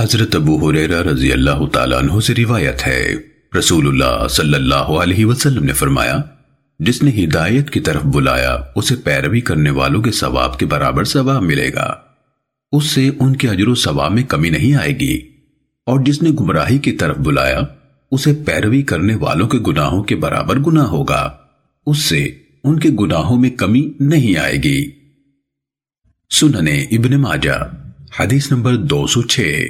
حضرت ابو حریرہ رضی اللہ تعالیٰ عنہ سے روایت ہے۔ رسول اللہ صلی اللہ علیہ وسلم نے فرمایا، جس نے ہدایت کی طرف بلایا، اسے پیروی کرنے والوں کے ثواب کے برابر ثواب ملے گا۔ اس سے ان کے اجر و ثواب میں کمی نہیں آئے گی۔ اور جس نے گمراہی کی طرف بلایا، اسے پیروی کرنے والوں کے گناہوں کے برابر گناہ ہوگا۔ اس سے ان کے گناہوں میں کمی نہیں آئے گی۔ سننے ابن ماجہ، حدیث نمبر دو سو چھ۔